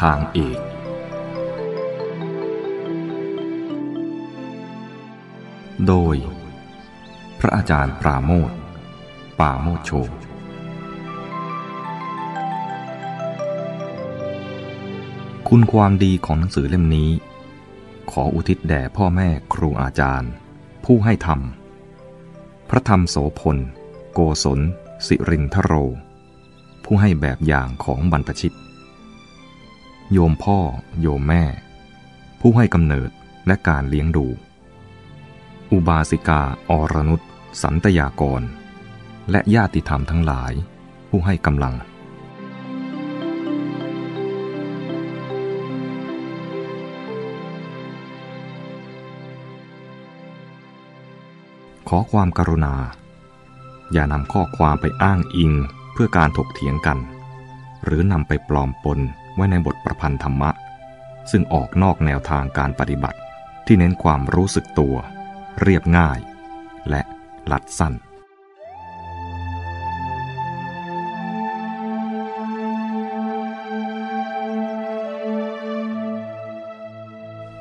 ทางเอกโดย พระอาจารย์ปราโมทปาโมชโชคุณความดีของหนังสือเล่มนี้ ขออุทิศแด่พ่อแม่ครูอาจารย์ ผู้ให้ธรรม พระธรรมโสพล โกศล สิรินทโร ผู้ให้แบบอย่างของบรรพชิต โยมพ่อ โยมแม่ ผู้ให้กำเนิดและการเลี้ยงดู อุบาสิกาอรนุษสันตยากร และญาติธรรมทั้งหลาย ผู้ให้กำลัง ขอความกรุณา อย่านำข้อความไปอ้างอิงเพื่อการถกเถียงกัน หรือนำไปปลอมปน ไว้ในบทประพันธ์ธรรมะ ซึ่งออกนอกแนวทางการปฏิบัติที่เน้นความรู้สึกตัว เรียบง่าย และลัดสั้น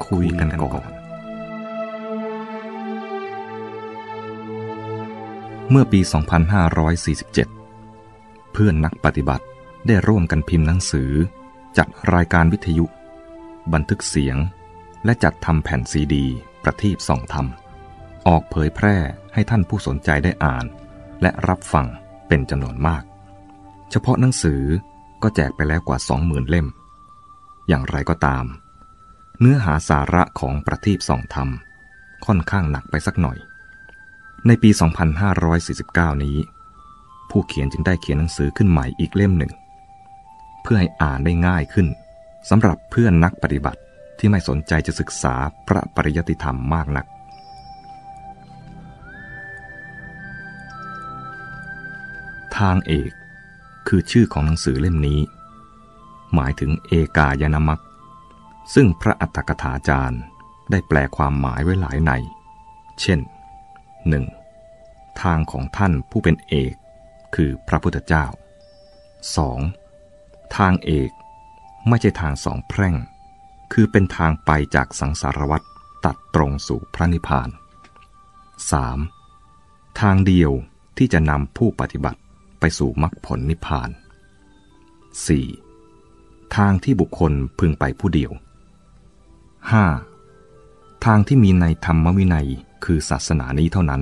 คุยกันก่อนเมื่อปี 2547 เพื่อนนักปฏิบัติได้ร่วมกันพิมพ์หนังสือ จัดรายการวิทยุ บันทึกเสียง และจัดทำแผ่นซีดี ประทีปส่องธรรม ออกเผยแพร่ให้ท่านผู้สนใจได้อ่าน และรับฟังเป็นจำนวนมาก เฉพาะหนังสือก็แจกไปแล้วกว่า20,000เล่ม อย่างไรก็ตาม เนื้อหาสาระของประทีปส่องธรรม ค่อนข้างหนักไปสักหน่อย ในปี 2549 นี้ ผู้เขียนจึงได้เขียนหนังสือขึ้นใหม่อีกเล่มหนึ่ง เพื่อให้อ่านได้ง่ายขึ้นสำหรับเพื่อนนักปฏิบัติที่ไม่สนใจจะศึกษาพระปริยติธรรมมากนัก ทางเอกคือชื่อของหนังสือเล่มนี้ หมายถึงเอกายนามัคซึ่งพระอัตถกถาจารย์ได้แปลความหมายไว้หลายใน เช่น 1. ทางของท่านผู้เป็นเอก คือพระพุทธเจ้า 2. ทางเอกไม่ใช่ทางสองแพร่ง คือเป็นทางไปจากสังสารวัฏตัดตรงสู่พระนิพพาน 3. ทางเดียวที่จะนำผู้ปฏิบัติไปสู่มรรคผลนิพพาน 4. ทางที่บุคคลพึงไปผู้เดียว 5. ทางที่มีในธรรมวินัยคือศาสนานี้เท่านั้น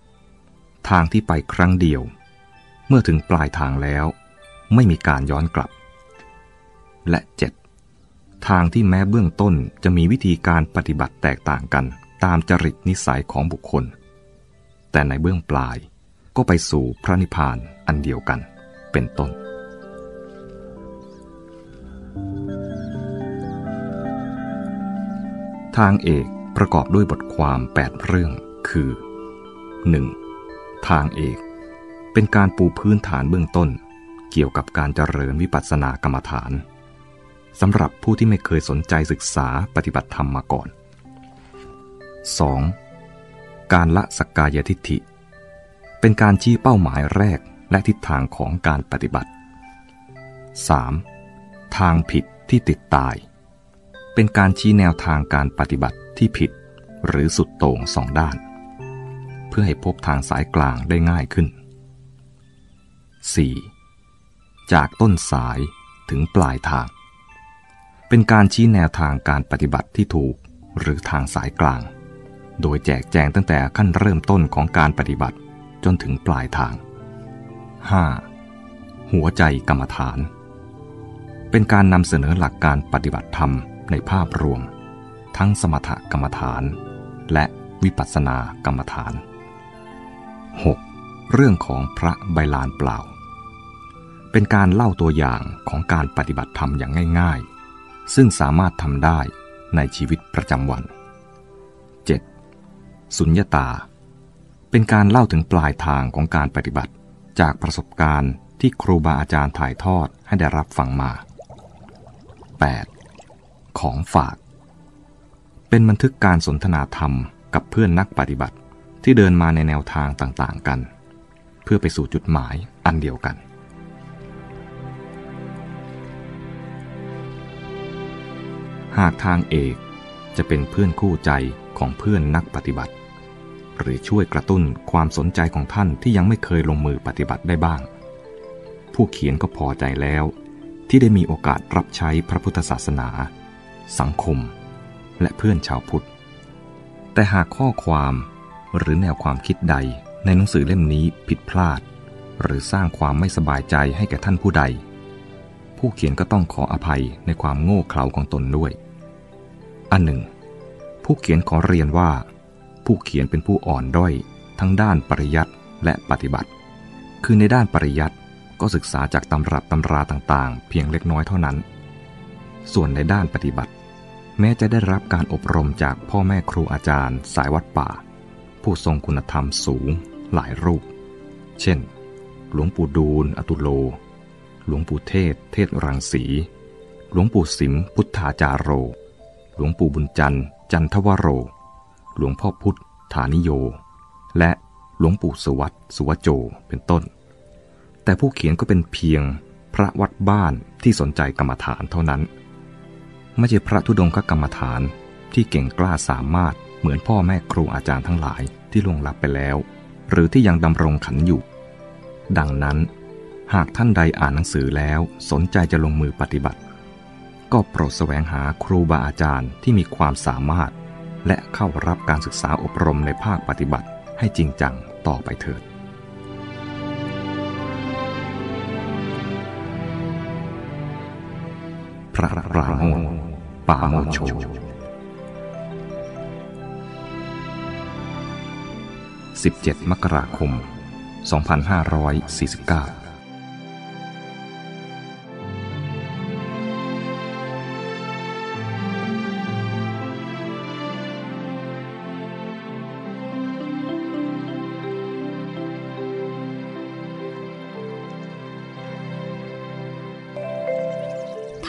6. ทางที่ไปครั้งเดียว เมื่อถึงปลายทางแล้ว ไม่มีการย้อนกลับ และ 7. ทางที่แม้เบื้องต้นจะมีวิธีการปฏิบัติแตกต่างกันตามจริตนิสัยของบุคคล แต่ในเบื้องปลายก็ไปสู่พระนิพพานอันเดียวกันเป็นต้นทางเอกประกอบด้วยบทความ 8 เรื่อง คือ 1. ทางเอก เป็นการปูพื้นฐานเบื้องต้น เกี่ยวกับการเจริญวิปัสสนากรรมฐานสำหรับผู้ที่ไม่เคยสนใจศึกษาปฏิบัติธรรมมาก่อน 2. การละสักกายทิฏฐิ เป็นการชี้เป้าหมายแรกและทิศทางของการปฏิบัติ 3. ทางผิดที่ติดตาย เป็นการชี้แนวทางการปฏิบัติที่ผิด หรือสุดโต่งสองด้าน เพื่อให้พบทางสายกลางได้ง่ายขึ้น 4. จากต้นสายถึงปลายทาง เป็นการชี้แนวทางการปฏิบัติที่ถูกหรือทางสายกลาง โดยแจกแจงตั้งแต่ขั้นเริ่มต้นของการปฏิบัติจนถึงปลายทาง 5. หัวใจกรรมฐาน เป็นการนำเสนอหลักการปฏิบัติธรรมในภาพรวม ทั้งสมถกรรมฐาน และวิปัสสนากรรมฐาน 6. เรื่องของพระใบลานเปล่า เป็นการเล่าตัวอย่างของการปฏิบัติธรรมอย่างง่าย ๆ ซึ่งสามารถทำได้ในชีวิตประจำวัน 7. สุญญตา เป็นการเล่าถึงปลายทางของการปฏิบัติจากประสบการณ์ที่ครูบาอาจารย์ถ่ายทอดให้ได้รับฟังมา 8. ของฝาก เป็นบันทึกการสนทนาธรรมกับเพื่อนนักปฏิบัติที่เดินมาในแนวทางต่างๆกัน เพื่อไปสู่จุดหมายอันเดียวกัน หากทางเอกจะเป็นเพื่อนคู่ใจของเพื่อนนักปฏิบัติ หรือช่วยกระตุ้นความสนใจของท่านที่ยังไม่เคยลงมือปฏิบัติได้บ้าง ผู้เขียนก็พอใจแล้ว ที่ได้มีโอกาสรับใช้พระพุทธศาสนา สังคม และเพื่อนชาวพุทธ แต่หากข้อความหรือแนวความคิดใดในหนังสือเล่มนี้ผิดพลาด หรือสร้างความไม่สบายใจให้แก่ท่านผู้ใด ผู้เขียนก็ต้องขออภัยในความโง่เขลาของตนด้วย อันหนึ่ง ผู้เขียนขอเรียนว่า ผู้เขียนเป็นผู้อ่อนด้อยทั้งด้านปริยัติและปฏิบัติ คือในด้านปริยัติก็ศึกษาจากตำรับตำราต่างๆ เพียงเล็กน้อยเท่านั้น ส่วนในด้านปฏิบัติ แม้จะได้รับการอบรมจากพ่อแม่ครูอาจารย์ สายวัดป่า ผู้ทรงคุณธรรมสูง หลายรูป เช่น หลวงปู่ดูลอตุโล หลวงปู่เทศ เทศรังสี หลวงปู่สิมพุทธาจารโร หลวงปู่บุญจันทร์จันทวโร หลวงพ่อพุทธฐานิโย และหลวงปู่สุวัตสุวโจ เป็นต้น แต่ผู้เขียนก็เป็นเพียงพระวัดบ้านที่สนใจกรรมฐานเท่านั้น ไม่ใช่พระธุดงคกรรมฐานที่เก่งกล้าสามารถเหมือนพ่อแม่ครูอาจารย์ทั้งหลายที่ล่วงลับไปแล้ว หรือที่ยังดำรงขันอยู่ ดังนั้น หากท่านใดอ่านหนังสือแล้วสนใจจะลงมือปฏิบัติ ก็โปรดแสวงหาครูบาอาจารย์ที่มีความสามารถ และเข้ารับการศึกษาอบรมในภาคปฏิบัติให้จริงจังต่อไปเถิด พระปราโมทปาโมโช 17 มกราคม 2549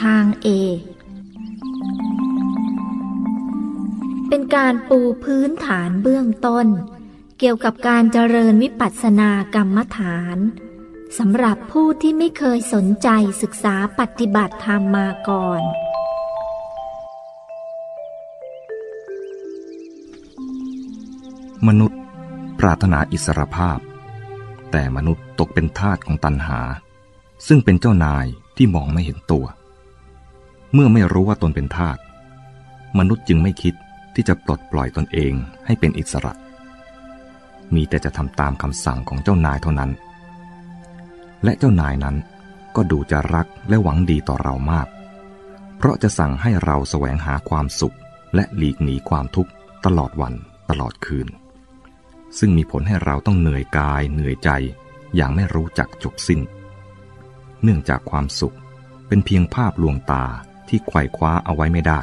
ทางเอเป็นการปูพื้นฐานเบื้องต้น เกี่ยวกับการเจริญวิปัสสนากรรมฐานสำหรับผู้ที่ไม่เคยสนใจศึกษาปฏิบัติธรรมมาก่อน มนุษย์ปรารถนาอิสรภาพ แต่มนุษย์ตกเป็นทาสของตัณหา ซึ่งเป็นเจ้านายที่มองไม่เห็นตัว เมื่อไม่รู้ว่าตนเป็นทาสมนุษย์จึงไม่คิดที่จะปลดปล่อยตนเองให้เป็นอิสระ มีแต่จะทำตามคำสั่งของเจ้านายเท่านั้น และเจ้านายนั้นก็ดูจะรักและหวังดีต่อเรามาก เพราะจะสั่งให้เราแสวงหาความสุขและหลีกหนีความทุกข์ตลอดวันตลอดคืน ซึ่งมีผลให้เราต้องเหนื่อยกายเหนื่อยใจอย่างไม่รู้จักจบสิ้น เนื่องจากความสุขเป็นเพียงภาพลวงตา ที่ไขว่คว้าเอาไว้ไม่ได้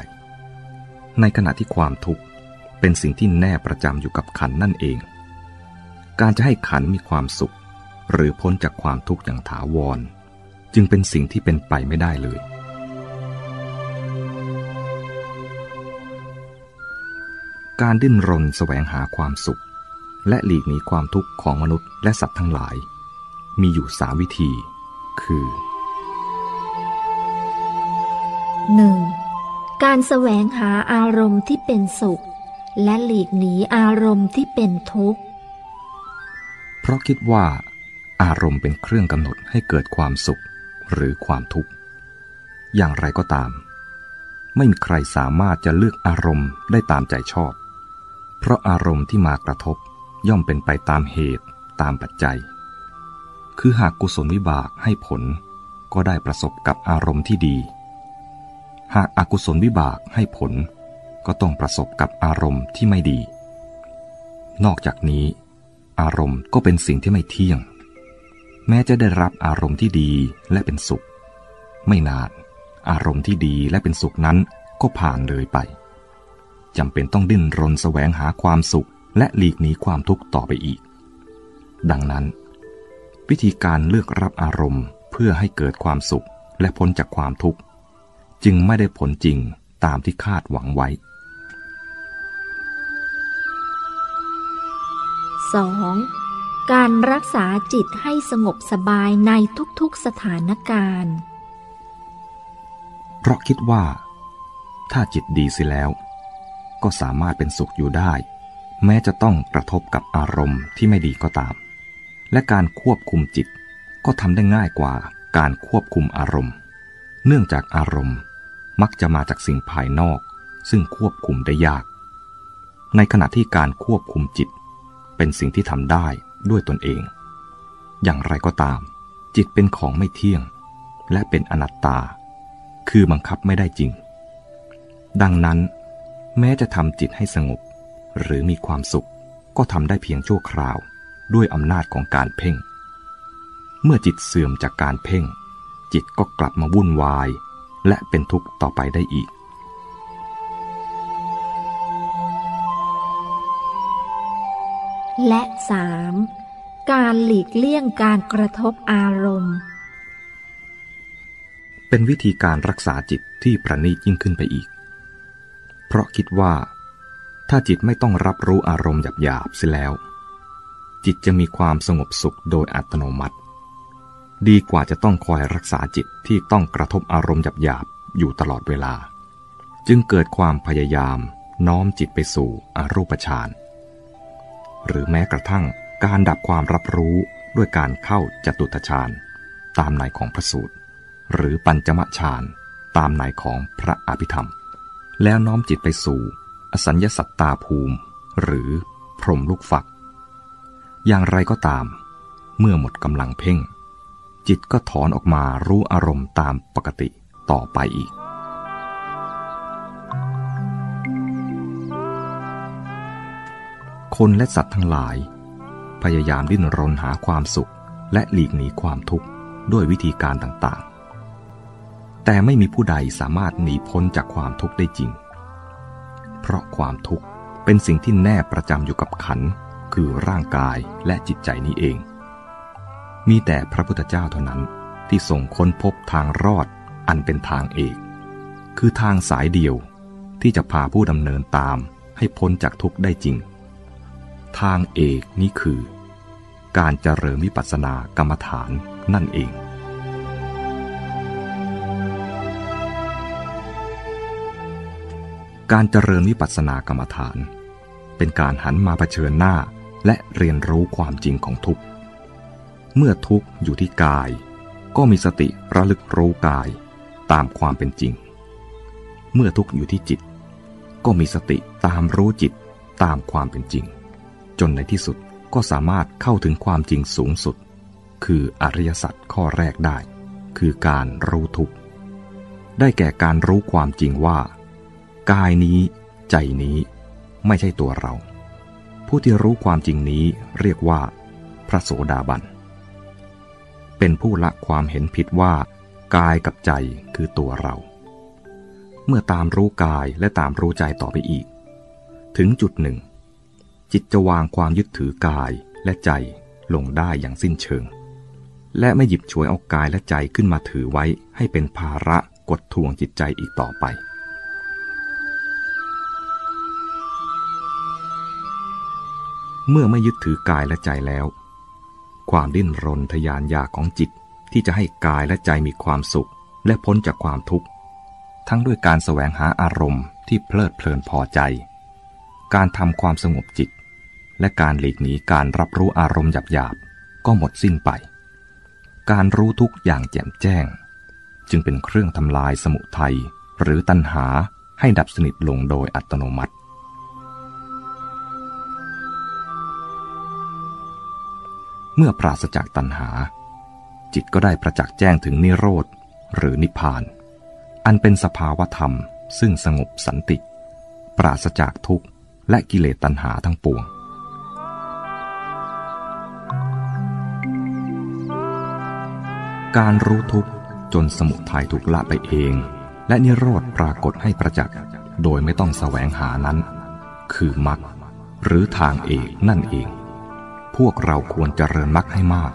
ในขณะที่ความทุกข์เป็นสิ่งที่แน่ประจำอยู่กับขันนั่นเอง การจะให้ขันมีความสุข หรือพ้นจากความทุกข์อย่างถาวร จึงเป็นสิ่งที่เป็นไปไม่ได้เลย การดิ้นรนแสวงหาความสุข และหลีกหนีความทุกข์ของมนุษย์และสัตว์ทั้งหลาย มีอยู่สามวิธี คือ 1. การแสวงหาอารมณ์ที่เป็นสุข และหลีกหนีอารมณ์ที่เป็นทุกข์ เพราะคิดว่า อารมณ์เป็นเครื่องกำหนดให้เกิดความสุขหรือความทุกข์ อย่างไรก็ตาม ไม่มีใครสามารถจะเลือกอารมณ์ได้ตามใจชอบ เพราะอารมณ์ที่มากระทบย่อมเป็นไปตามเหตุตามปัจจัย คือหากกุศลวิบากให้ผลก็ได้ประสบกับอารมณ์ที่ดี หากอากุศลวิบากให้ผล ก็ต้องประสบกับอารมณ์ที่ไม่ดี นอกจากนี้ อารมณ์ก็เป็นสิ่งที่ไม่เที่ยง แม้จะได้รับอารมณ์ที่ดีและเป็นสุข ไม่นานอารมณ์ที่ดีและเป็นสุขนั้นก็ผ่านเลยไปจำเป็นต้องดิ้นรนแสวงหาความสุขและหลีกหนีความทุกข์ต่อไปอีก ดังนั้น วิธีการเลือกรับอารมณ์เพื่อให้เกิดความสุขและพ้นจากความทุกข์ จึงไม่ได้ผลจริงตามที่คาดหวังไว้ 2. การรักษาจิตให้สงบสบายในทุกๆสถานการณ์ เพราะคิดว่า ถ้าจิตดีสิแล้ว ก็สามารถเป็นสุขอยู่ได้ แม้จะต้องกระทบกับอารมณ์ที่ไม่ดีก็ตาม และการควบคุมจิตก็ทำได้ง่ายกว่าการควบคุมอารมณ์ เนื่องจากอารมณ์ มักจะมาจากสิ่งภายนอก ซึ่งควบคุมได้ยาก ในขณะที่การควบคุมจิต เป็นสิ่งที่ทำได้ด้วยตนเอง อย่างไรก็ตาม จิตเป็นของไม่เที่ยง และเป็นอนัตตา คือบังคับไม่ได้จริง ดังนั้นแม้จะทำจิตให้สงบ หรือมีความสุขก็ทำได้เพียงชั่วคราวด้วยอำนาจของการเพ่ง เมื่อจิตเสื่อมจากการเพ่ง จิตก็กลับมาวุ่นวาย และเป็นทุกข์ต่อไปได้อีก และสามการหลีกเลี่ยงการกระทบอารมณ์ เป็นวิธีการรักษาจิตที่ประณีตยิ่งขึ้นไปอีก เพราะคิดว่า ถ้าจิตไม่ต้องรับรู้อารมณ์หยาบๆเสียแล้ว จิตจะมีความสงบสุขโดยอัตโนมัติ ดีกว่าจะต้องคอยรักษาจิตที่ต้องกระทบอารมณ์หยาบๆอยู่ตลอดเวลา จึงเกิดความพยายามน้อมจิตไปสู่อรูปฌานหรือแม้กระทั่งการดับความรับรู้ด้วยการเข้าจตุตฌานตามในของพระสูตร หรือปัญจมฌานตามในของพระอภิธรรม แล้วน้อมจิตไปสู่ อสัญญสัตตาภูมิ หรือพรมลูกฝัก อย่างไรก็ตาม เมื่อหมดกำลังเพ่ง จิตก็ถอนออกมารู้อารมณ์ตามปกติต่อไปอีก คนและสัตว์ทั้งหลาย พยายามดิ้นรนหาความสุขและหลีกหนีความทุกข์ด้วยวิธีการต่างๆ แต่ไม่มีผู้ใดสามารถหนีพ้นจากความทุกข์ได้จริง เพราะความทุกข์เป็นสิ่งที่แน่ประจำอยู่กับขัน คือร่างกายและจิตใจนี้เอง มีแต่พระพุทธเจ้าเท่านั้นที่ส่งค้นพบทางรอดอันเป็นทางเอก คือทางสายเดียวที่จะพาผู้ดำเนินตามให้พ้นจากทุกข์ได้จริง ทางเอกนี้คือ การเจริญวิปัสสนากรรมฐานนั่นเอง การเจริญวิปัสสนากรรมฐาน เป็นการหันมาเผชิญหน้าและเรียนรู้ความจริงของทุกข์ เมื่อทุกข์อยู่ที่กาย ก็มีสติระลึกรู้กายตามความเป็นจริง เมื่อทุกข์อยู่ที่จิต ก็มีสติตามรู้จิตตามความเป็นจริง จนในที่สุดก็สามารถเข้าถึงความจริงสูงสุด คืออริยสัจข้อแรกได้ คือการรู้ทุกข์ ได้แก่การรู้ความจริงว่า กายนี้ใจนี้ไม่ใช่ตัวเรา ผู้ที่รู้ความจริงนี้เรียกว่า พระโสดาบัน เป็นผู้ละความเห็นผิดว่ากายกับใจคือตัวเรา เมื่อตามรู้กายและตามรู้ใจต่อไปอีก ถึงจุดหนึ่ง จิตจะวางความยึดถือกายและใจลงได้อย่างสิ้นเชิง และไม่หยิบฉวยเอากายและใจขึ้นมาถือไว้ให้เป็นภาระกดทวงจิตใจอีกต่อไป เมื่อไม่ยึดถือกายและใจแล้ว ความดิ้นรนทยานอยากของจิตที่จะให้กายและใจมีความสุข และพ้นจากความทุกข์ ทั้งด้วยการแสวงหาอารมณ์ที่เพลิดเพลินพอใจ การทำความสงบจิต และการหลีกหนีการรับรู้อารมณ์หยาบๆก็หมดสิ้นไป การรู้ทุกอย่างแจ่มแจ้ง จึงเป็นเครื่องทำลายสมุทัยหรือตัณหาให้ดับสนิทลงโดยอัตโนมัติ เมื่อปราศจากตัณหา จิตก็ได้ประจักษ์แจ้งถึงนิโรธ หรือนิพพาน อันเป็นสภาวธรรมซึ่งสงบสันติ ปราศจากทุกข์และกิเลสตัณหาทั้งปวงการรู้ทุกข์จนสมุทัยถูกละไปเอง และนิโรธปรากฏให้ประจักษ์โดยไม่ต้องแสวงหานั้น คือมรรคหรือทางเอกนั่นเอง พวกเราควรเจริญมรรคให้มาก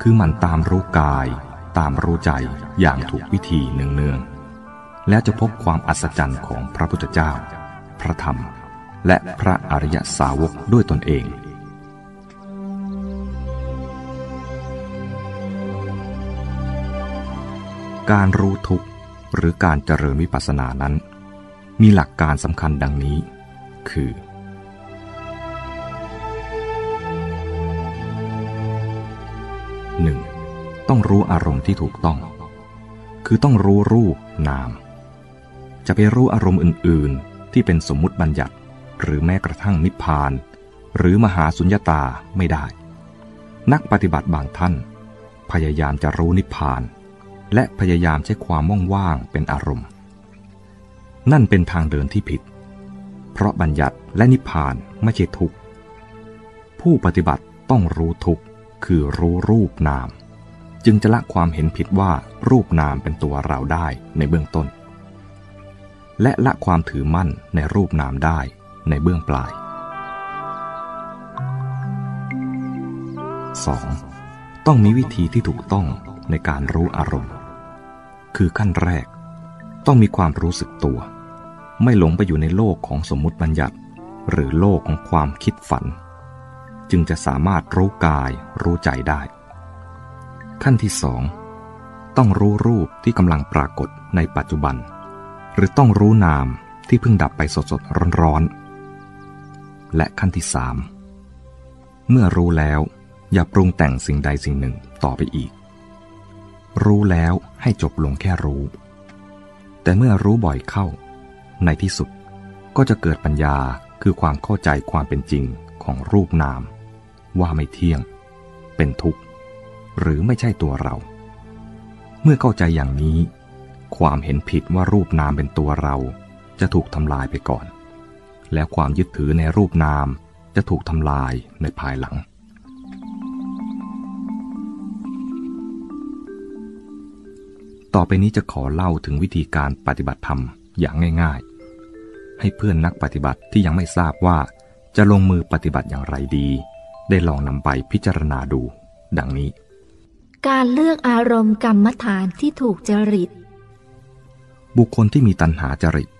คือมันตามรู้กาย ตามรู้ใจอย่างถูกวิธีเนืองๆ แล้วจะพบความอัศจรรย์ของพระพุทธเจ้า พระธรรม และพระอริยสาวกด้วยตนเองการรู้ทุกข์หรือการเจริญวิปัสสนานั้น มีหลักการสำคัญดังนี้ คือ ต้องรู้อารมณ์ที่ถูกต้อง คือต้องรู้รูปนาม จะไปรู้อารมณ์อื่น ๆ ที่เป็นสมมุติบัญญัติ หรือแม้กระทั่งนิพพาน หรือมหาสุญญตาไม่ได้ นักปฏิบัติบางท่าน พยายามจะรู้นิพพาน และพยายามใช้ความว่างๆเป็นอารมณ์ นั่นเป็นทางเดินที่ผิด เพราะบัญญัติและนิพพานไม่ใช่ทุกข์ผู้ปฏิบัติต้องรู้ทุกข์คือรู้รูปนาม จึงจะละความเห็นผิดว่ารูปนามเป็นตัวเราได้ในเบื้องต้น และละความถือมั่นในรูปนามได้ในเบื้องปลาย 2. ต้องมีวิธีที่ถูกต้องในการรู้อารมณ์ คือขั้นแรก ต้องมีความรู้สึกตัว ไม่หลงไปอยู่ในโลกของสมมติบัญญัติ หรือโลกของความคิดฝัน จึงจะสามารถรู้กายรู้ใจได้ ขั้นที่สองต้องรู้รูปที่กำลังปรากฏในปัจจุบัน หรือต้องรู้นามที่เพิ่งดับไปสดๆร้อนๆ และขั้นที่สามเมื่อรู้แล้วอย่าปรุงแต่งสิ่งใดสิ่งหนึ่งต่อไปอีก รู้แล้วให้จบลงแค่รู้ แต่เมื่อรู้บ่อยเข้า ในที่สุดก็จะเกิดปัญญาคือความเข้าใจความเป็นจริงของรูปนาม ว่าไม่เที่ยง เป็นทุกข์ หรือไม่ใช่ตัวเรา เมื่อเข้าใจอย่างนี้ ความเห็นผิดว่ารูปนามเป็นตัวเรา จะถูกทำลายไปก่อน และความยึดถือในรูปนามจะถูกทำลายในภายหลัง ต่อไปนี้จะขอเล่าถึงวิธีการปฏิบัติธรรมอย่างง่าย ๆ ให้เพื่อนนักปฏิบัติที่ยังไม่ทราบว่าจะลงมือปฏิบัติอย่างไรดี ได้ลองนำไปพิจารณาดู ดังนี้ การเลือกอารมณ์กรรมฐานที่ถูกจริต บุคคลที่มีตัณหาจริต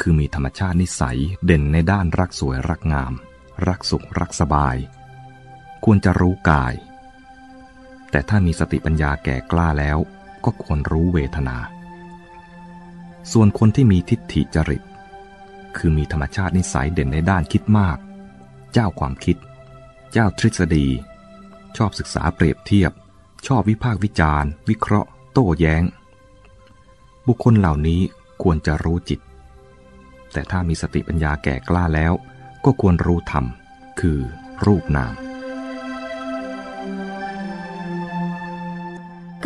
คือมีธรรมชาตินิสัยเด่นในด้านรักสวยรักงาม รักสุขรักสบาย ควรจะรู้กาย แต่ถ้ามีสติปัญญาแก่กล้าแล้วก็ควรรู้เวทนา ส่วนคนที่มีทิฏฐิจริต คือมีธรรมชาตินิสัยเด่นในด้านคิดมาก เจ้าความคิด เจ้าทฤษฎี ชอบศึกษาเปรียบเทียบ ชอบวิพากษ์วิจารณ์ วิเคราะห์ โต้แย้ง บุคคลเหล่านี้ควรจะรู้จิต แต่ถ้ามีสติปัญญาแก่กล้าแล้ว ก็ควรรู้ธรรม คือรูปนาม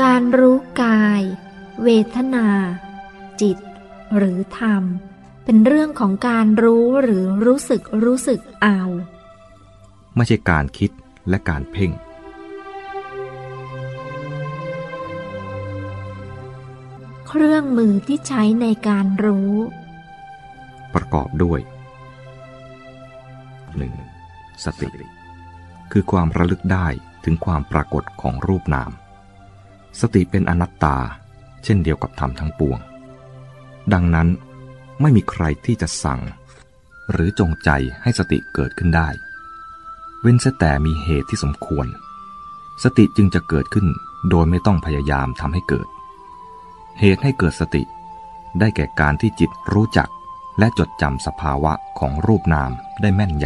การรู้กาย เวทนา จิต หรือธรรม เป็นเรื่องของการรู้หรือรู้สึกรู้สึกเอา ไม่ใช่การคิดและการเพ่ง เครื่องมือที่ใช้ในการรู้ ประกอบด้วย 1. สติ คือความระลึกได้ถึงความปรากฏของรูปนาม สติเป็นอนัตตา เช่นเดียวกับธรรมทั้งปวง ดังนั้นไม่มีใครที่จะสั่ง หรือจงใจให้สติเกิดขึ้นได้ เว้นแต่มีเหตุที่สมควร สติจึงจะเกิดขึ้นโดยไม่ต้องพยายามทำให้เกิด เหตุให้เกิดสติ ได้แก่การที่จิตรู้จักและจดจำสภาวะของรูปนามได้แม่นย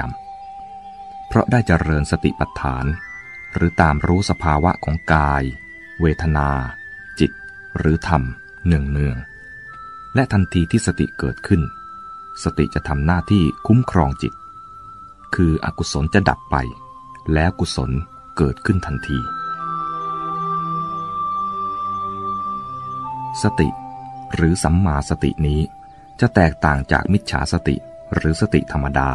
ำ เพราะได้เจริญสติปัฏฐาน หรือตามรู้สภาวะของกาย เวทนา จิต หรือธรรมเนืองเนือง และทันทีที่สติเกิดขึ้น สติจะทำหน้าที่คุ้มครองจิต คืออกุศลจะดับไป แล้วกุศลเกิดขึ้นทันที สติ หรือสัมมาสตินี้จะแตกต่างจากมิจฉาสติหรือสติธรรมดา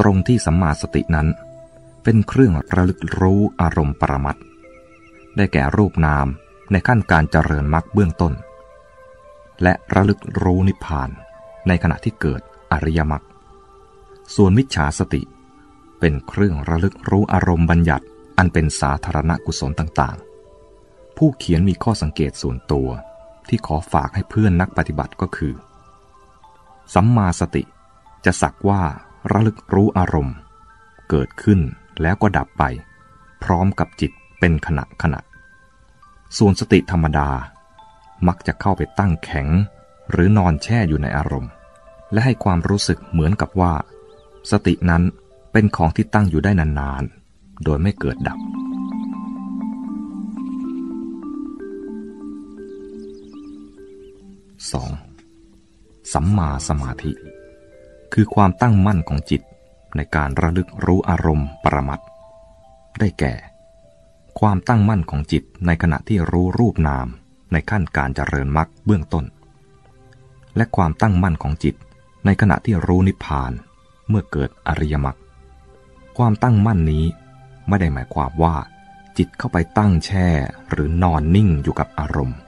ตรงที่สัมมาสตินั้น เป็นเครื่องระลึกรู้อารมณ์ปรมัตได้แก่รูปนามในขั้นการเจริญมรรคเบื้องต้น และระลึกรู้นิพพานในขณะที่เกิดอริยมรรคส่วนมิจฉาสติ เป็นเครื่องระลึกรู้อารมณ์บัญญัติอันเป็นสาธารณกุศลต่างๆ ผู้เขียนมีข้อสังเกตส่วนตัวที่ขอฝากให้เพื่อนนักปฏิบัติก็คือ สัมมาสติจะสักว่าระลึกรู้อารมณ์ เกิดขึ้นแล้วก็ดับไป พร้อมกับจิตเป็นขณะขณะ ส่วนสติธรรมดา มักจะเข้าไปตั้งแข็ง หรือนอนแช่อยู่ในอารมณ์ และให้ความรู้สึกเหมือนกับว่า สตินั้นเป็นของที่ตั้งอยู่ได้นานๆ โดยไม่เกิดดับ 2. สัมมาสมาธิ คือความตั้งมั่นของจิตในการระลึกรู้อารมณ์ปรมัตได้แก่ ความตั้งมั่นของจิตในขณะที่รู้รูปนามในขั้นการเจริญมรรคเบื้องต้น และความตั้งมั่นของจิตในขณะที่รู้นิพพานเมื่อเกิดอริยมรรคความตั้งมั่นนี้ไม่ได้หมายความว่า จิตเข้าไปตั้งแช่หรือนอนนิ่งอยู่กับอารมณ์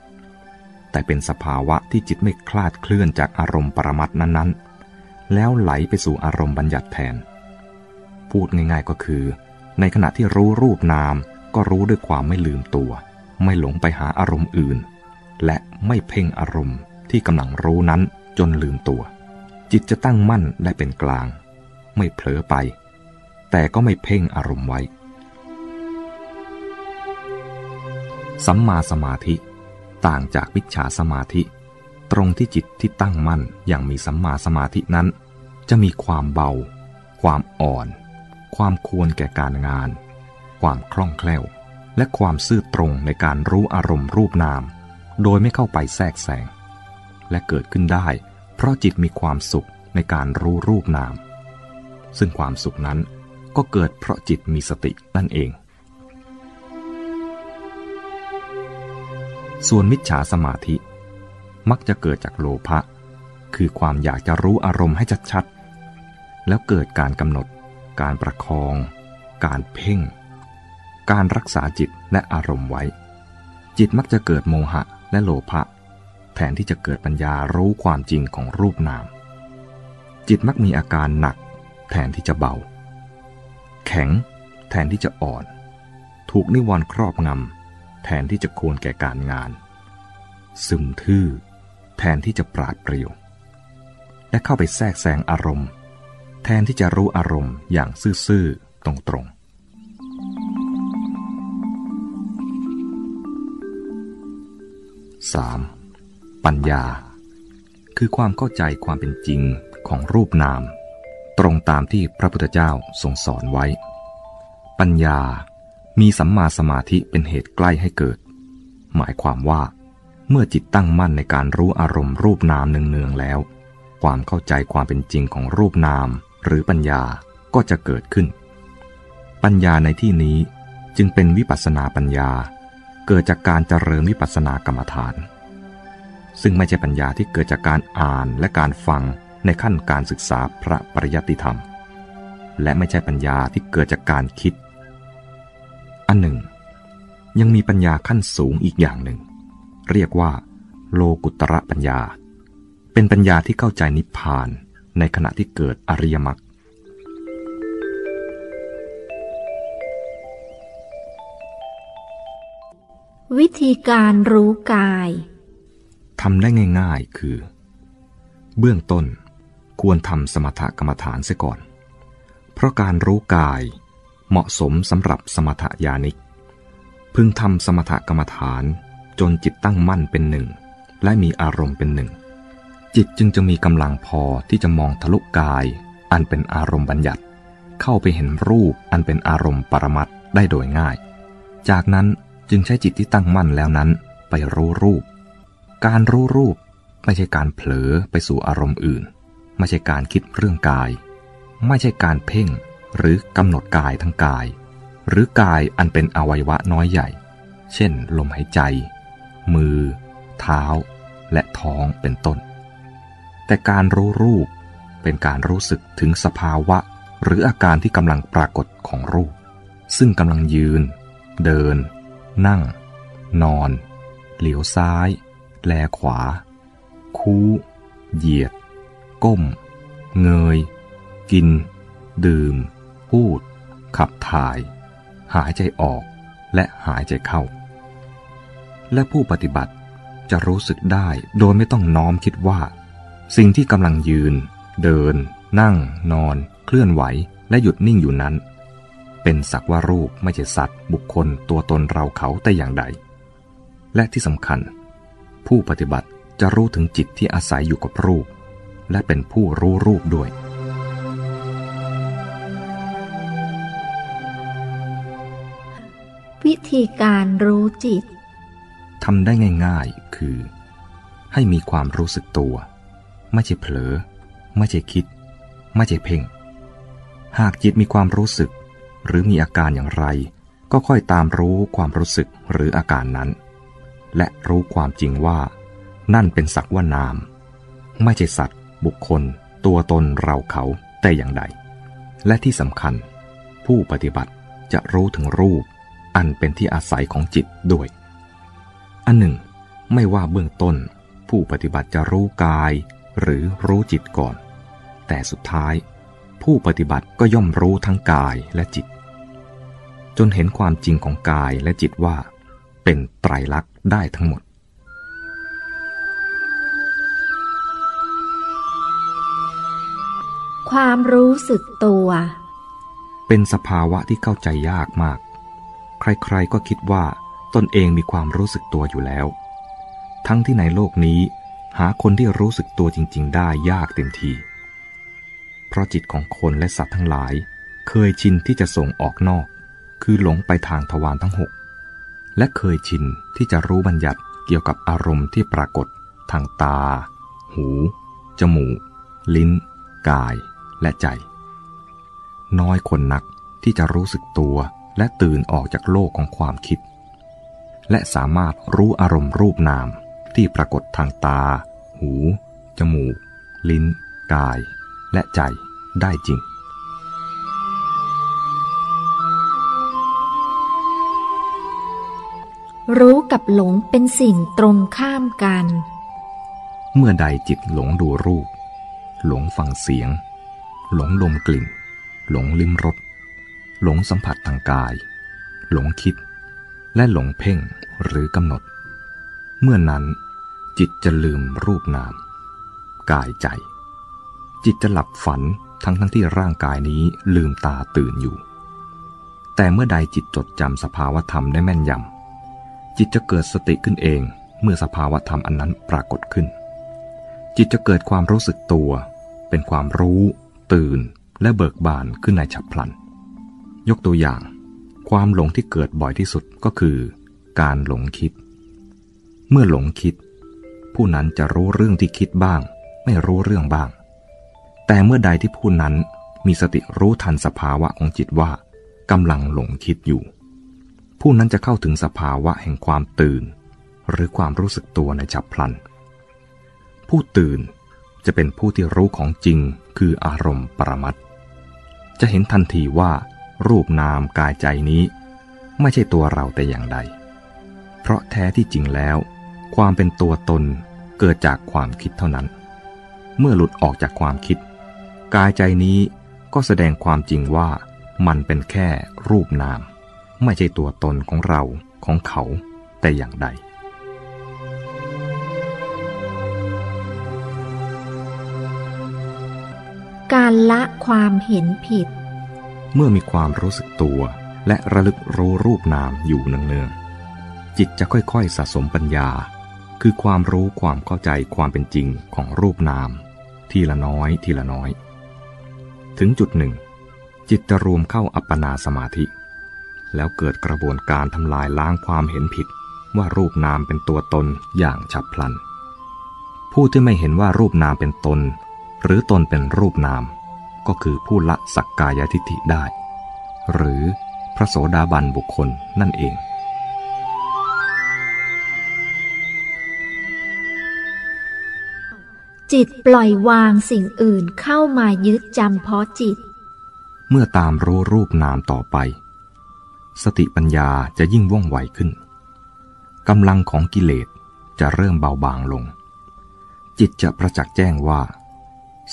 แต่เป็นสภาวะที่จิตไม่คลาดเคลื่อนจากอารมณ์ปรมัตนั้นๆ แล้วไหลไปสู่อารมณ์บัญญัติแทน พูดง่ายๆก็คือ ในขณะที่รู้รูปนามก็รู้ด้วยความไม่ลืมตัว ไม่หลงไปหาอารมณ์อื่น และไม่เพ่งอารมณ์ที่กำลังรู้นั้นจนลืมตัว จิตจะตั้งมั่นและเป็นกลาง ไม่เผลอไป แต่ก็ไม่เพ่งอารมณ์ไว้ สัมมาสมาธิ ต่างจากวิชาสมาธิ ตรงที่จิตที่ตั้งมั่นอย่างมีสัมมาสมาธินั้น จะมีความเบา ความอ่อน ความควรแก่การงาน ความคล่องแคล่ว และความซื่อตรงในการรู้อารมณ์รูปนาม โดยไม่เข้าไปแทรกแซงและเกิดขึ้นได้ เพราะจิตมีความสุขในการรู้รูปนาม ซึ่งความสุขนั้นก็เกิดเพราะจิตมีสตินั่นเอง ส่วนมิจฉาสมาธิ มักจะเกิดจากโลภะ คือความอยากจะรู้อารมณ์ให้ชัดๆ แล้วเกิดการกำหนด การประคอง การเพ่ง การรักษาจิตและอารมณ์ไว้ จิตมักจะเกิดโมหะและโลภะ แทนที่จะเกิดปัญญารู้ความจริงของรูปนาม จิตมักมีอาการหนัก แทนที่จะเบา แข็ง แทนที่จะอ่อน ถูกนิวรณ์ครอบงำ แทนที่จะควรแก่การงาน ซึมทื่อ แทนที่จะปราดเปรียว และเข้าไปแทรกแซงอารมณ์ แทนที่จะรู้อารมณ์อย่างซื่อๆตรงๆ 3. ปัญญา คือความเข้าใจความเป็นจริงของรูปนาม ตรงตามที่พระพุทธเจ้าทรงสอนไว้ ปัญญา มีสัมมาสมาธิเป็นเหตุใกล้ให้เกิด หมายความว่า เมื่อจิตตั้งมั่นในการรู้อารมณ์รูปนามเนืองๆแล้ว ความเข้าใจความเป็นจริงของรูปนาม หรือปัญญาก็จะเกิดขึ้น ปัญญาในที่นี้จึงเป็นวิปัสนาปัญญา เกิดจากการเจริญวิปัสสนากรรมฐาน ซึ่งไม่ใช่ปัญญาที่เกิดจากการอ่านและการฟังในขั้นการศึกษาพระปริยัติธรรม และไม่ใช่ปัญญาที่เกิดจากการคิด อันหนึ่ง ยังมีปัญญาขั้นสูงอีกอย่างหนึ่ง เรียกว่า โลกุตระปัญญา เป็นปัญญาที่เข้าใจนิพพานในขณะที่เกิดอริยมรรควิธีการรู้กายทำได้ง่ายๆคือ เบื้องต้นควรทำสมถกรรมฐานเสียก่อน เพราะการรู้กาย เหมาะสมสำหรับสมถยานิก พึงทำสมถกรรมฐานจนจิตตั้งมั่นเป็นหนึ่ง และมีอารมณ์เป็นหนึ่ง จิตจึงจะมีกำลังพอที่จะมองทะลุกาย อันเป็นอารมณ์บัญญัติ เข้าไปเห็นรูปอันเป็นอารมณ์ปรมัตได้โดยง่าย จากนั้นจึงใช้จิตที่ตั้งมั่นแล้วนั้นไปรู้รูป การรู้รูปไม่ใช่การเผลอไปสู่อารมณ์อื่น ไม่ใช่การคิดเรื่องกาย ไม่ใช่การเพ่ง หรือกำหนดกายทั้งกาย หรือกายอันเป็นอวัยวะน้อยใหญ่ เช่น ลมหายใจ มือ เท้า และท้องเป็นต้น แต่การรู้รูปเป็นการรู้สึกถึงสภาวะ หรืออาการที่กำลังปรากฏของรูป ซึ่งกำลังยืน เดิน นั่ง นอน เหลียวซ้าย แลขวา คู้ เหยียด ก้ม เงย กิน ดื่ม พูด ขับถ่าย หายใจออกและหายใจเข้า และผู้ปฏิบัติจะรู้สึกได้โดยไม่ต้องน้อมคิดว่า สิ่งที่กำลังยืน เดิน นั่ง นอน เคลื่อนไหวและหยุดนิ่งอยู่นั้น เป็นสักว่ารูปไม่ใช่สัตว์ บุคคลตัวตนเราเขาแต่อย่างใด และที่สำคัญ ผู้ปฏิบัติจะรู้ถึงจิตที่อาศัยอยู่กับรูป และเป็นผู้รู้รูปด้วย วิธีการรู้จิตทำได้ง่ายๆ คือ ให้มีความรู้สึกตัว ไม่ใช่เผลอ ไม่ใช่คิด ไม่ใช่เพ่ง หากจิตมีความรู้สึก หรือมีอาการอย่างไร ก็ค่อยตามรู้ความรู้สึกหรืออาการนั้น และรู้ความจริงว่า นั่นเป็นสักว่านาม ไม่ใช่สัตว์ บุคคล ตัวตนเราเขาแต่อย่างใด และที่สำคัญ ผู้ปฏิบัติจะรู้ถึงรูป อันเป็นที่อาศัยของจิตด้วย อันหนึ่ง ไม่ว่าเบื้องต้นผู้ปฏิบัติจะรู้กายหรือรู้จิตก่อน แต่สุดท้าย ผู้ปฏิบัติก็ย่อมรู้ทั้งกายและจิต จนเห็นความจริงของกายและจิตว่า เป็นไตรลักษณ์ได้ทั้งหมดความรู้สึกตัว เป็นสภาวะที่เข้าใจยากมาก ใครๆก็คิดว่าตนเองมีความรู้สึกตัวอยู่แล้ว ทั้งที่ในโลกนี้หาคนที่รู้สึกตัวจริง ๆ ได้ยากเต็มทีเพราะจิตของคนและสัตว์ทั้งหลาย เคยชินที่จะส่งออกนอก คือหลงไปทางทวารทั้งหกและเคยชินที่จะรู้บัญญัติเกี่ยวกับอารมณ์ที่ปรากฏ ทางตา หู จมูก ลิ้น กาย และใจ น้อยคนนักที่จะรู้สึกตัว และตื่นออกจากโลกของความคิด และสามารถรู้อารมณ์รูปนามที่ปรากฏทางตา หู จมูก ลิ้น กาย และใจได้จริง รู้กับหลงเป็นสิ่งตรงข้ามกัน เมื่อใดจิตหลงดูรูป หลงฟังเสียง หลงดมกลิ่น หลงลิ้มรส หลงสัมผัสทางกาย หลงคิด และหลงเพ่งหรือกำหนด เมื่อนั้นจิตจะลืมรูปนาม กายใจ จิตจะหลับฝันทั้งทั้งที่ร่างกายนี้ลืมตาตื่นอยู่ แต่เมื่อใดจิตจดจำสภาวธรรมได้แม่นยำจิตจะเกิดสติขึ้นเองเมื่อสภาวธรรมอันนั้นปรากฏขึ้น จิตจะเกิดความรู้สึกตัว เป็นความรู้ ตื่นและเบิกบานขึ้นในฉับพลัน ยกตัวอย่าง ความหลงที่เกิดบ่อยที่สุดก็คือ การหลงคิด เมื่อหลงคิด ผู้นั้นจะรู้เรื่องที่คิดบ้าง ไม่รู้เรื่องบ้าง แต่เมื่อใดที่ผู้นั้นมีสติรู้ทันสภาวะของจิตว่ากำลังหลงคิดอยู่ ผู้นั้นจะเข้าถึงสภาวะแห่งความตื่น หรือความรู้สึกตัวในฉับพลัน ผู้ตื่นจะเป็นผู้ที่รู้ของจริงคืออารมณ์ปรมัตจะเห็นทันทีว่า รูปนามกายใจนี้ ไม่ใช่ตัวเราแต่อย่างใด เพราะแท้ที่จริงแล้ว ความเป็นตัวตนเกิดจากความคิดเท่านั้น เมื่อหลุดออกจากความคิด กายใจนี้ก็แสดงความจริงว่ามันเป็นแค่รูปนาม ไม่ใช่ตัวตนของเราของเขาแต่อย่างใด การละความเห็นผิด เมื่อมีความรู้สึกตัว และระลึกรู้รูปนามอยู่เนืองๆจิตจะค่อยๆสะสมปัญญา คือความรู้ความเข้าใจความเป็นจริงของรูปนาม ทีละน้อยทีละน้อย ถึงจุดหนึ่ง จิตจะรวมเข้าอัปปนาสมาธิ แล้วเกิดกระบวนการทำลายล้างความเห็นผิด ว่ารูปนามเป็นตัวตนอย่างฉับพลัน ผู้ที่ไม่เห็นว่ารูปนามเป็นตน หรือตนเป็นรูปนาม ก็คือผู้ละสักกายทิฏฐิได้ หรือพระโสดาบันบุคคลนั่นเอง จิตปล่อยวางสิ่งอื่นเข้ามายึดจำเพาะจิต เมื่อตามรู้รูปนามต่อไป สติปัญญาจะยิ่งว่องไวขึ้นกำลังของกิเลสจะเริ่มเบาบางลง จิตจะประจักษ์แจ้งว่า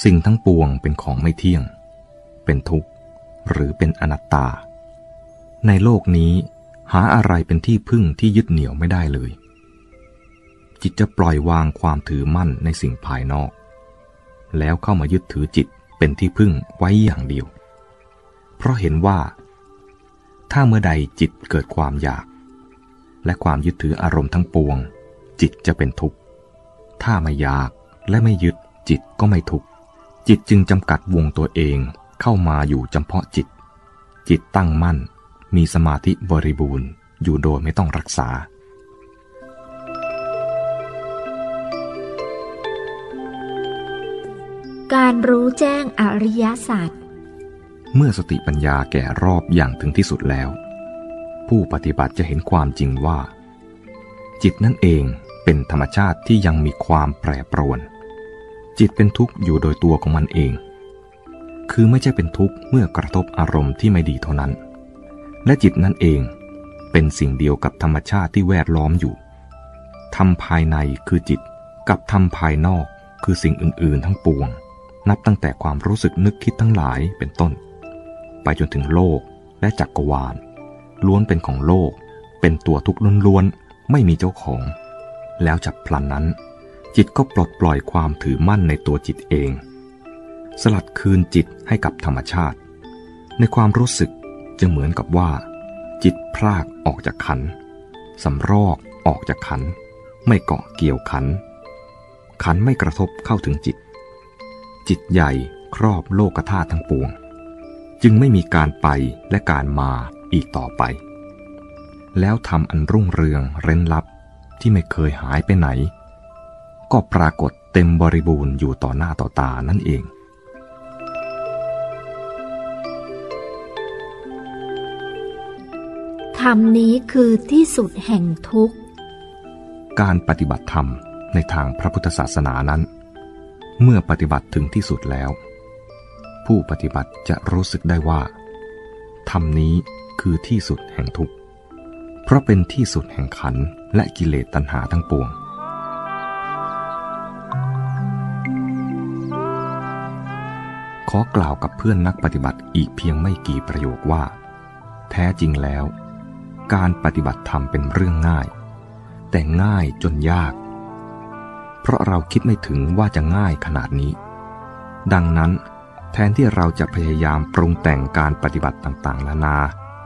สิ่งทั้งปวงเป็นของไม่เที่ยง เป็นทุกข์ หรือเป็นอนัตตา ในโลกนี้หาอะไรเป็นที่พึ่งที่ยึดเหนี่ยวไม่ได้เลย จิตจะปล่อยวางความถือมั่นในสิ่งภายนอก แล้วเข้ามายึดถือจิตเป็นที่พึ่งไว้อย่างเดียว เพราะเห็นว่า ถ้าเมื่อใดจิตเกิดความอยาก และความยึดถืออารมณ์ทั้งปวง จิตจะเป็นทุกข์ ถ้าไม่อยากและไม่ยึดจิตก็ไม่ทุกข์ จิตจึงจำกัดวงตัวเองเข้ามาอยู่จำเพาะจิต จิตตั้งมั่น มีสมาธิบริบูรณ์ อยู่โดยไม่ต้องรักษา การรู้แจ้งอริยสัจเมื่อสติปัญญาแก่รอบอย่างถึงที่สุดแล้ว ผู้ปฏิบัติจะเห็นความจริงว่า จิตนั่นเองเป็นธรรมชาติที่ยังมีความแปรปรวน จิตเป็นทุกข์อยู่โดยตัวของมันเอง คือไม่ใช่เป็นทุกข์เมื่อกระทบอารมณ์ที่ไม่ดีเท่านั้น และจิตนั่นเองเป็นสิ่งเดียวกับธรรมชาติที่แวดล้อมอยู่ทำภายในคือจิตกับทำภายนอกคือสิ่งอื่น ๆ ทั้งปวง นับตั้งแต่ความรู้สึกนึกคิดทั้งหลายเป็นต้น ไปจนถึงโลกและจักกรวาล ล้วนเป็นของโลก เป็นตัวทุกข์ล้วนๆไม่มีเจ้าของ แล้วจับพลันนั้น จิตก็ปลดปล่อยความถือมั่นในตัวจิตเอง สลัดคืนจิตให้กับธรรมชาติ ในความรู้สึกจะเหมือนกับว่า จิตพรากออกจากขันสำรอกออกจากขัน ไม่เกาะเกี่ยวขัน ขันไม่กระทบเข้าถึงจิต จิตใหญ่ครอบโลกธาตุทั้งปวง จึงไม่มีการไปและการมาอีกต่อไป แล้วทำอันรุ่งเรืองเร้นลับที่ไม่เคยหายไปไหน ก็ปรากฏเต็มบริบูรณ์อยู่ต่อหน้าต่อตานั่นเอง ธรรมนี้คือที่สุดแห่งทุกข์ การปฏิบัติธรรมในทางพระพุทธศาสนานั้น เมื่อปฏิบัติถึงที่สุดแล้ว ผู้ปฏิบัติจะรู้สึกได้ว่า ธรรมนี้คือที่สุดแห่งทุกข์ เพราะเป็นที่สุดแห่งขันธ์และกิเลสตัณหาทั้งปวง ขอกล่าวกับเพื่อนนักปฏิบัติอีกเพียงไม่กี่ประโยคว่า แท้จริงแล้ว การปฏิบัติธรรมเป็นเรื่องง่าย แต่ง่ายจนยาก เพราะเราคิดไม่ถึงว่าจะง่ายขนาดนี้ ดังนั้น แทนที่เราจะพยายามปรุงแต่งการปฏิบัติต่างๆ นานา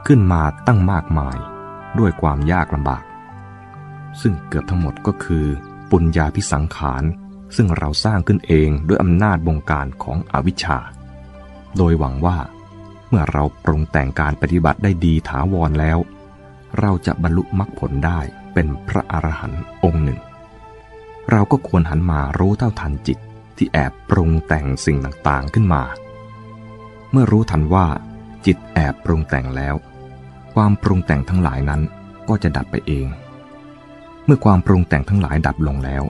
ขึ้นมาตั้งมากมาย ด้วยความยากลำบาก ซึ่งเกือบทั้งหมดก็คือ ปุญญาพิสังขารซึ่งเราสร้างขึ้นเองด้วยอำนาจบงการของอวิชชา โดยหวังว่า เมื่อเราปรุงแต่งการปฏิบัติได้ดีถาวรแล้ว เราจะบรรลุมรรคผลได้เป็นพระอรหันต์องค์หนึ่ง เราก็ควรหันมารู้เท่าทันจิตที่แอบปรุงแต่งสิ่งต่างๆขึ้นมา เมื่อรู้ทันว่า จิตแอบปรุงแต่งแล้ว ความปรุงแต่งทั้งหลายนั้นก็จะดับไปเอง เมื่อความปรุงแต่งทั้งหลายดับลงแล้ว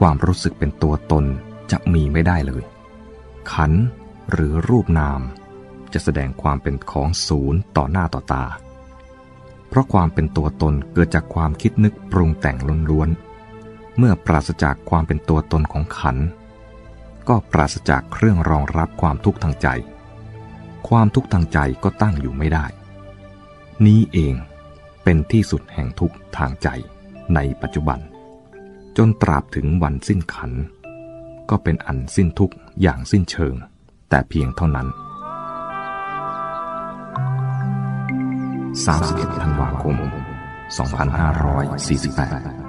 ความรู้สึกเป็นตัวตนจะมีไม่ได้เลย ขัน หรือรูปนาม จะแสดงความเป็นของศูนย์ต่อหน้าต่อตา เพราะความเป็นตัวตนเกิดจากความคิดนึกปรุงแต่งล้วนๆ เมื่อปราศจากความเป็นตัวตนของขัน ก็ปราศจากเครื่องรองรับความทุกข์ทางใจ ความทุกข์ทางใจก็ตั้งอยู่ไม่ได้ นี้เองเป็นที่สุดแห่งทุกข์ทางใจในปัจจุบัน จนตราบถึงวันสิ้นขัน ก็เป็นอันสิ้นทุกข์อย่างสิ้นเชิง แต่เพียงเท่านั้น 31ธันวาคม 2548